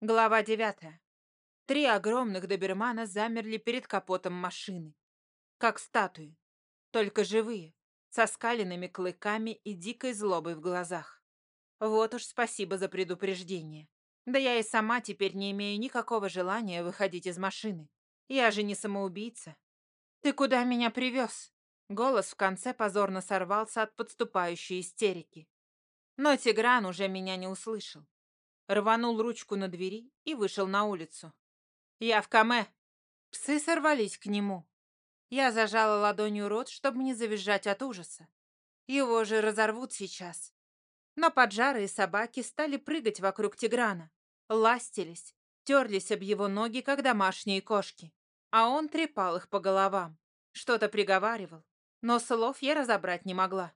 Глава девятая. Три огромных добермана замерли перед капотом машины. Как статуи. Только живые. Со скаленными клыками и дикой злобой в глазах. Вот уж спасибо за предупреждение. Да я и сама теперь не имею никакого желания выходить из машины. Я же не самоубийца. «Ты куда меня привез?» Голос в конце позорно сорвался от подступающей истерики. Но Тигран уже меня не услышал рванул ручку на двери и вышел на улицу. «Я в Каме!» Псы сорвались к нему. Я зажала ладонью рот, чтобы не завизжать от ужаса. Его же разорвут сейчас. Но поджарые собаки стали прыгать вокруг Тиграна, ластились, терлись об его ноги, как домашние кошки. А он трепал их по головам, что-то приговаривал, но слов я разобрать не могла.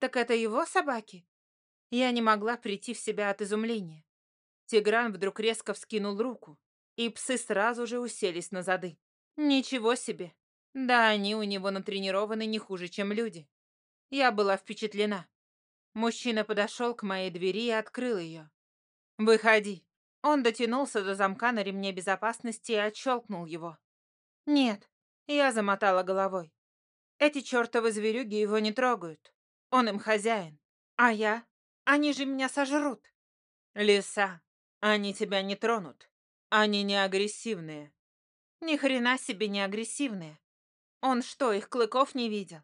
Так это его собаки? Я не могла прийти в себя от изумления. Тигран вдруг резко вскинул руку, и псы сразу же уселись на зады. Ничего себе! Да они у него натренированы не хуже, чем люди. Я была впечатлена. Мужчина подошел к моей двери и открыл ее. «Выходи». Он дотянулся до замка на ремне безопасности и отщелкнул его. «Нет», — я замотала головой. «Эти чертовы зверюги его не трогают. Он им хозяин. А я? Они же меня сожрут». «Лиса, они тебя не тронут. Они не агрессивные. Ни хрена себе не агрессивные. Он что, их клыков не видел?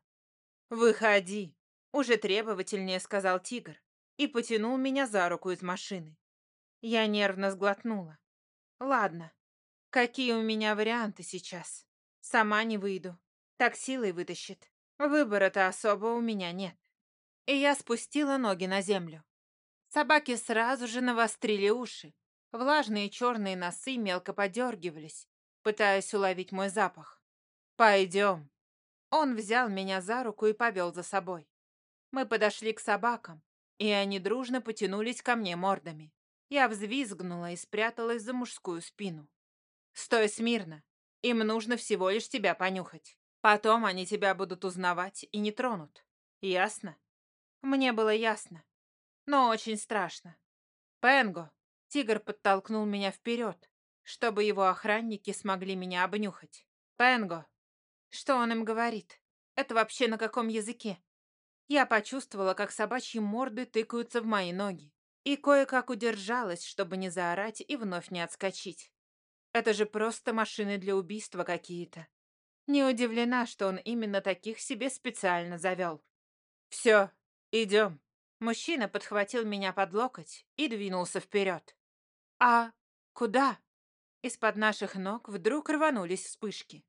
Выходи, уже требовательнее сказал тигр и потянул меня за руку из машины. Я нервно сглотнула. Ладно, какие у меня варианты сейчас? Сама не выйду. Так силой вытащит. Выбора-то особо у меня нет. И я спустила ноги на землю. Собаки сразу же навострили уши. Влажные черные носы мелко подергивались, пытаясь уловить мой запах. «Пойдем». Он взял меня за руку и повел за собой. Мы подошли к собакам, и они дружно потянулись ко мне мордами. Я взвизгнула и спряталась за мужскую спину. «Стой смирно. Им нужно всего лишь тебя понюхать. Потом они тебя будут узнавать и не тронут. Ясно?» Мне было ясно но очень страшно. Пенго, тигр подтолкнул меня вперед, чтобы его охранники смогли меня обнюхать. Пенго, что он им говорит? Это вообще на каком языке? Я почувствовала, как собачьи морды тыкаются в мои ноги, и кое-как удержалась, чтобы не заорать и вновь не отскочить. Это же просто машины для убийства какие-то. Не удивлена, что он именно таких себе специально завел. «Все, идем», Мужчина подхватил меня под локоть и двинулся вперед. «А куда?» Из-под наших ног вдруг рванулись вспышки.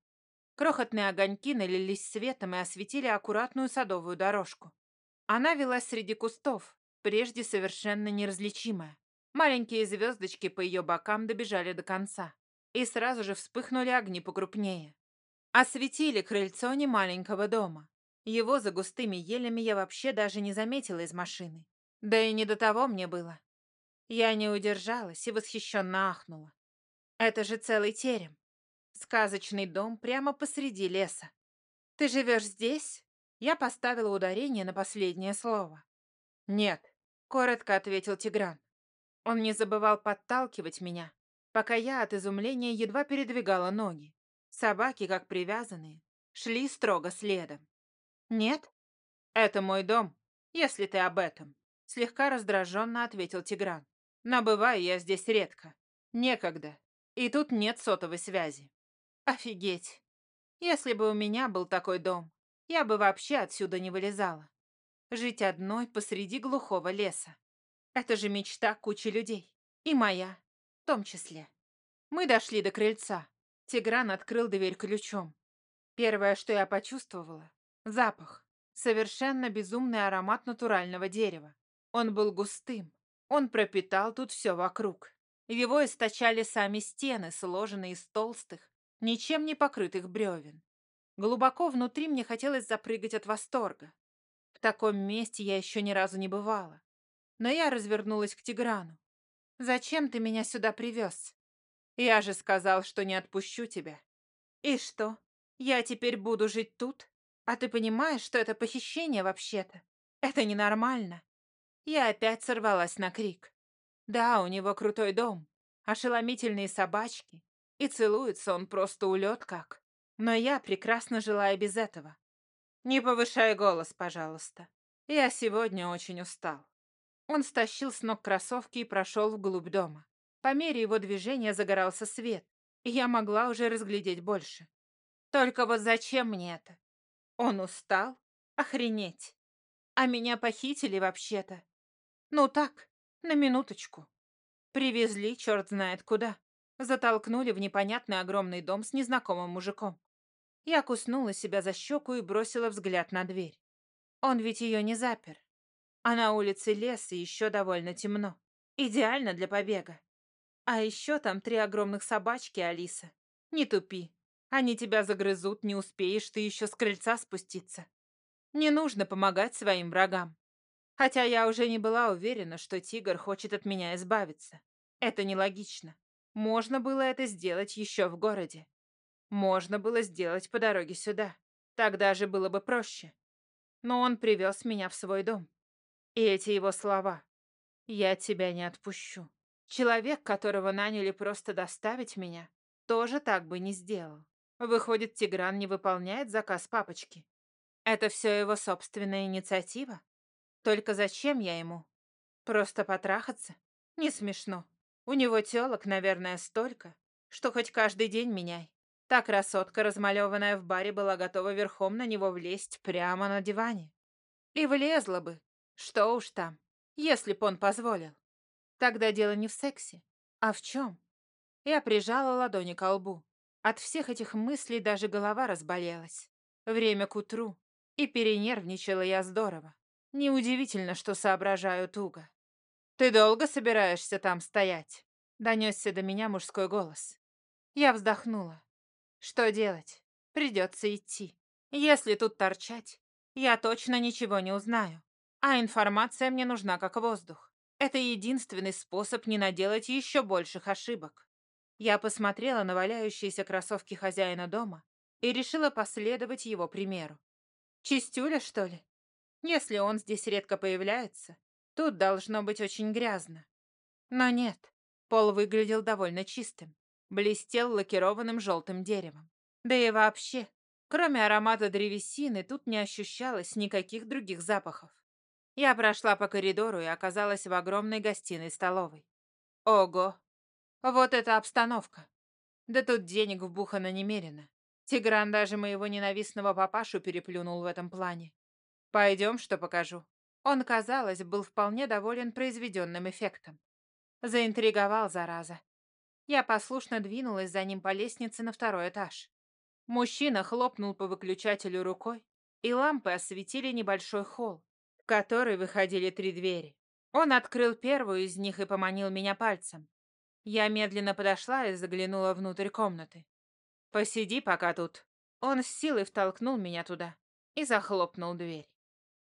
Крохотные огоньки налились светом и осветили аккуратную садовую дорожку. Она вела среди кустов, прежде совершенно неразличимая. Маленькие звездочки по ее бокам добежали до конца. И сразу же вспыхнули огни покрупнее. Осветили крыльцо немаленького дома. Его за густыми елями я вообще даже не заметила из машины. Да и не до того мне было. Я не удержалась и восхищенно ахнула. Это же целый терем. Сказочный дом прямо посреди леса. Ты живешь здесь? Я поставила ударение на последнее слово. Нет, коротко ответил Тигран. Он не забывал подталкивать меня, пока я от изумления едва передвигала ноги. Собаки, как привязанные, шли строго следом. «Нет, это мой дом, если ты об этом», — слегка раздраженно ответил Тигран. «Но бываю я здесь редко. Некогда. И тут нет сотовой связи». «Офигеть! Если бы у меня был такой дом, я бы вообще отсюда не вылезала. Жить одной посреди глухого леса. Это же мечта кучи людей. И моя, в том числе. Мы дошли до крыльца. Тигран открыл дверь ключом. Первое, что я почувствовала, Запах. Совершенно безумный аромат натурального дерева. Он был густым. Он пропитал тут все вокруг. Его источали сами стены, сложенные из толстых, ничем не покрытых бревен. Глубоко внутри мне хотелось запрыгать от восторга. В таком месте я еще ни разу не бывала. Но я развернулась к Тиграну. «Зачем ты меня сюда привез?» «Я же сказал, что не отпущу тебя». «И что, я теперь буду жить тут?» А ты понимаешь, что это похищение вообще-то? Это ненормально. Я опять сорвалась на крик. Да, у него крутой дом. ошеломительные собачки, и целуется он просто улет как. Но я прекрасно жила и без этого. Не повышай голос, пожалуйста. Я сегодня очень устал. Он стащил с ног кроссовки и прошел вглубь дома. По мере его движения загорался свет, и я могла уже разглядеть больше. Только вот зачем мне это? Он устал? Охренеть. А меня похитили вообще-то. Ну так, на минуточку. Привезли черт знает куда. Затолкнули в непонятный огромный дом с незнакомым мужиком. Я куснула себя за щеку и бросила взгляд на дверь. Он ведь ее не запер. А на улице лес и еще довольно темно. Идеально для побега. А еще там три огромных собачки, Алиса. Не тупи. Они тебя загрызут, не успеешь ты еще с крыльца спуститься. Не нужно помогать своим врагам. Хотя я уже не была уверена, что тигр хочет от меня избавиться. Это нелогично. Можно было это сделать еще в городе. Можно было сделать по дороге сюда. Тогда же было бы проще. Но он привез меня в свой дом. И эти его слова. «Я тебя не отпущу». Человек, которого наняли просто доставить меня, тоже так бы не сделал. Выходит, Тигран не выполняет заказ папочки. Это все его собственная инициатива? Только зачем я ему? Просто потрахаться? Не смешно. У него телок, наверное, столько, что хоть каждый день меняй. Та красотка, размалеванная в баре, была готова верхом на него влезть прямо на диване. И влезла бы. Что уж там, если б он позволил. Тогда дело не в сексе, а в чем? Я прижала ладони к лбу. От всех этих мыслей даже голова разболелась. Время к утру, и перенервничала я здорово. Неудивительно, что соображаю туго. «Ты долго собираешься там стоять?» Донесся до меня мужской голос. Я вздохнула. Что делать? Придется идти. Если тут торчать, я точно ничего не узнаю. А информация мне нужна как воздух. Это единственный способ не наделать еще больших ошибок. Я посмотрела на валяющиеся кроссовки хозяина дома и решила последовать его примеру. Чистюля, что ли? Если он здесь редко появляется, тут должно быть очень грязно. Но нет, пол выглядел довольно чистым блестел лакированным желтым деревом. Да и вообще, кроме аромата древесины, тут не ощущалось никаких других запахов. Я прошла по коридору и оказалась в огромной гостиной-столовой. Ого! Вот это обстановка! Да тут денег вбухано немерено. Тигран даже моего ненавистного папашу переплюнул в этом плане. Пойдем, что покажу. Он, казалось, был вполне доволен произведенным эффектом. Заинтриговал, зараза. Я послушно двинулась за ним по лестнице на второй этаж. Мужчина хлопнул по выключателю рукой, и лампы осветили небольшой холл, в который выходили три двери. Он открыл первую из них и поманил меня пальцем. Я медленно подошла и заглянула внутрь комнаты. «Посиди пока тут». Он с силой втолкнул меня туда и захлопнул дверь.